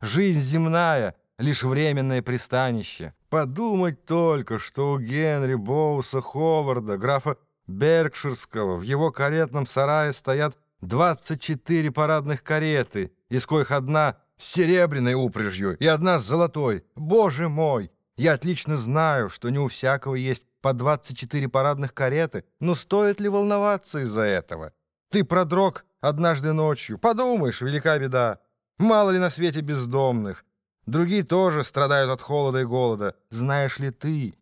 жизнь земная — лишь временное пристанище. Подумать только, что у Генри Боуса Ховарда, графа Беркширского, в его каретном сарае стоят 24 парадных кареты, из коих одна с серебряной упряжью и одна с золотой. Боже мой! Я отлично знаю, что не у всякого есть по 24 парадных кареты, но стоит ли волноваться из-за этого? Ты продрог однажды ночью. Подумаешь, велика беда. Мало ли на свете бездомных. Другие тоже страдают от холода и голода. Знаешь ли ты,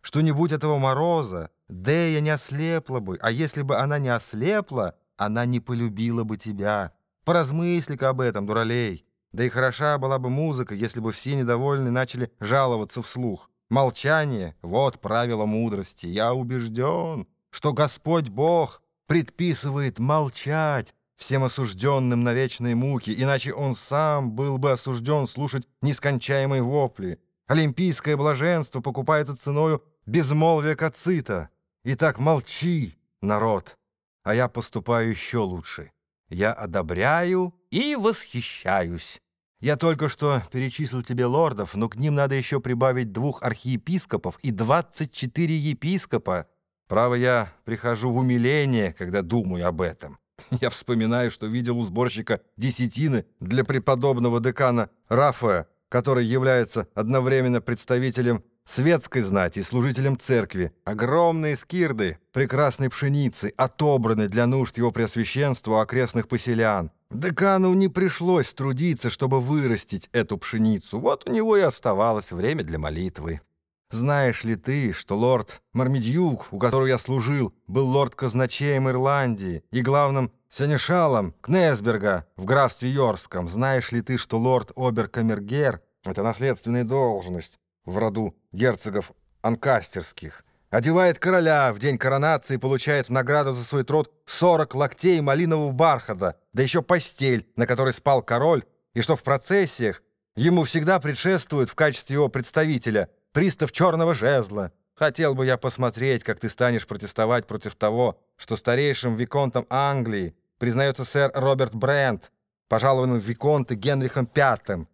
что не будь этого мороза, Дея не ослепла бы, а если бы она не ослепла, она не полюбила бы тебя. Поразмысли-ка об этом, дуралей. Да и хороша была бы музыка, если бы все недовольные начали жаловаться вслух. Молчание — вот правило мудрости. Я убежден, что Господь Бог предписывает молчать всем осужденным на вечные муки, иначе он сам был бы осужден слушать нескончаемые вопли. Олимпийское блаженство покупается ценою безмолвия кацита. Итак, молчи, народ, а я поступаю еще лучше. Я одобряю и восхищаюсь. Я только что перечислил тебе лордов, но к ним надо еще прибавить двух архиепископов и двадцать четыре епископа. Право, я прихожу в умиление, когда думаю об этом. Я вспоминаю, что видел у сборщика десятины для преподобного декана Рафа, который является одновременно представителем светской знати и служителем церкви. Огромные скирды прекрасной пшеницы отобраны для нужд его преосвященства окрестных поселян. Декану не пришлось трудиться, чтобы вырастить эту пшеницу. Вот у него и оставалось время для молитвы. Знаешь ли ты, что лорд Мармедьюк, у которого я служил, был лорд-казначеем Ирландии и главным сенешалом Кнесберга в графстве Йорском? Знаешь ли ты, что лорд Оберкамергер — это наследственная должность в роду герцогов анкастерских — одевает короля в день коронации и получает в награду за свой труд 40 локтей малинового бархата, да еще постель, на которой спал король, и что в процессиях ему всегда предшествует в качестве его представителя — пристав черного жезла. Хотел бы я посмотреть, как ты станешь протестовать против того, что старейшим виконтом Англии признается сэр Роберт Брент, пожалованным виконты Генрихом V.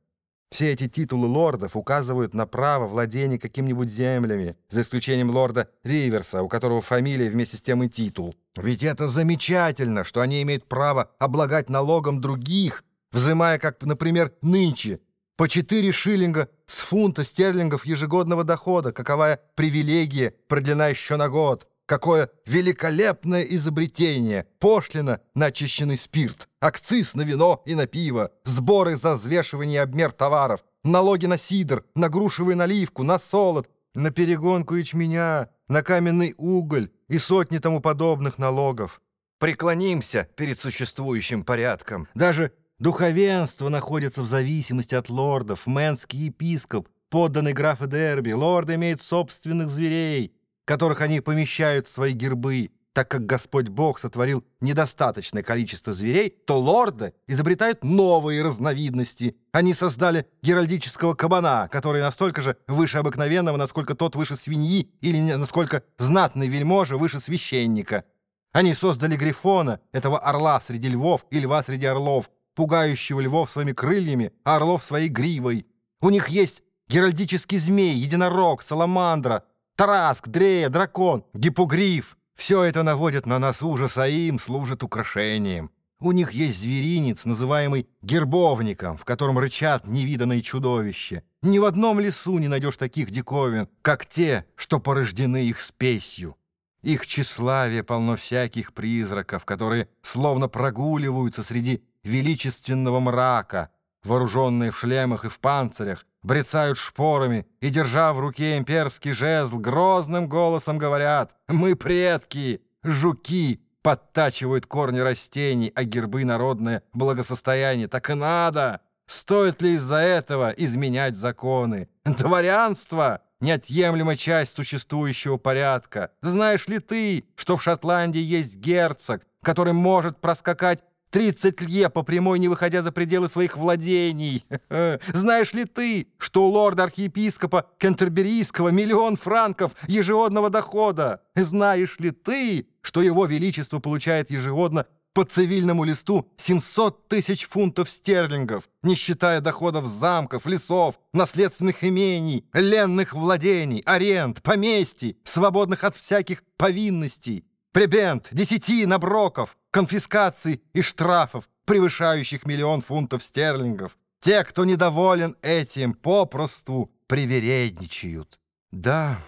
Все эти титулы лордов указывают на право владения какими-нибудь землями, за исключением лорда Риверса, у которого фамилия вместе с тем и титул. Ведь это замечательно, что они имеют право облагать налогом других, взимая, как, например, нынче, по 4 шиллинга с фунта стерлингов ежегодного дохода. Каковая привилегия продлена еще на год. Какое великолепное изобретение! Пошлина на очищенный спирт, акциз на вино и на пиво, сборы за взвешивание и обмер товаров, налоги на сидр, на грушевую наливку, на солод, на перегонку ячменя, на каменный уголь и сотни тому подобных налогов. Преклонимся перед существующим порядком. Даже Духовенство находится в зависимости от лордов, мэнский епископ, подданный графа Дерби. Лорды имеют собственных зверей, которых они помещают в свои гербы. Так как Господь Бог сотворил недостаточное количество зверей, то лорды изобретают новые разновидности. Они создали геральдического кабана, который настолько же выше обыкновенного, насколько тот выше свиньи, или насколько знатный вельможа выше священника. Они создали грифона, этого орла среди львов и льва среди орлов, пугающего львов своими крыльями, а орлов своей гривой. У них есть геральдический змей, единорог, саламандра, тараск, дрея, дракон, гипогриф. Все это наводит на нас ужас, а им служит украшением. У них есть зверинец, называемый гербовником, в котором рычат невиданные чудовища. Ни в одном лесу не найдешь таких диковин, как те, что порождены их спесью. Их тщеславие полно всяких призраков, которые словно прогуливаются среди величественного мрака, вооруженные в шлемах и в панцирях, брецают шпорами и, держа в руке имперский жезл, грозным голосом говорят «Мы предки, жуки!» подтачивают корни растений, а гербы народное благосостояние. Так и надо! Стоит ли из-за этого изменять законы? Дворянство — неотъемлемая часть существующего порядка. Знаешь ли ты, что в Шотландии есть герцог, который может проскакать 30 лье по прямой, не выходя за пределы своих владений. Знаешь ли ты, что у лорда-архиепископа Кентерберийского миллион франков ежегодного дохода? Знаешь ли ты, что его величество получает ежегодно по цивильному листу 700 тысяч фунтов стерлингов, не считая доходов замков, лесов, наследственных имений, ленных владений, аренд, поместий, свободных от всяких повинностей, пребент, десятин, оброков, конфискаций и штрафов, превышающих миллион фунтов стерлингов. Те, кто недоволен этим, попросту привередничают. Да,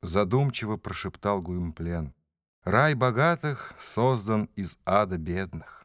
задумчиво прошептал Гуимплен. Рай богатых создан из ада бедных.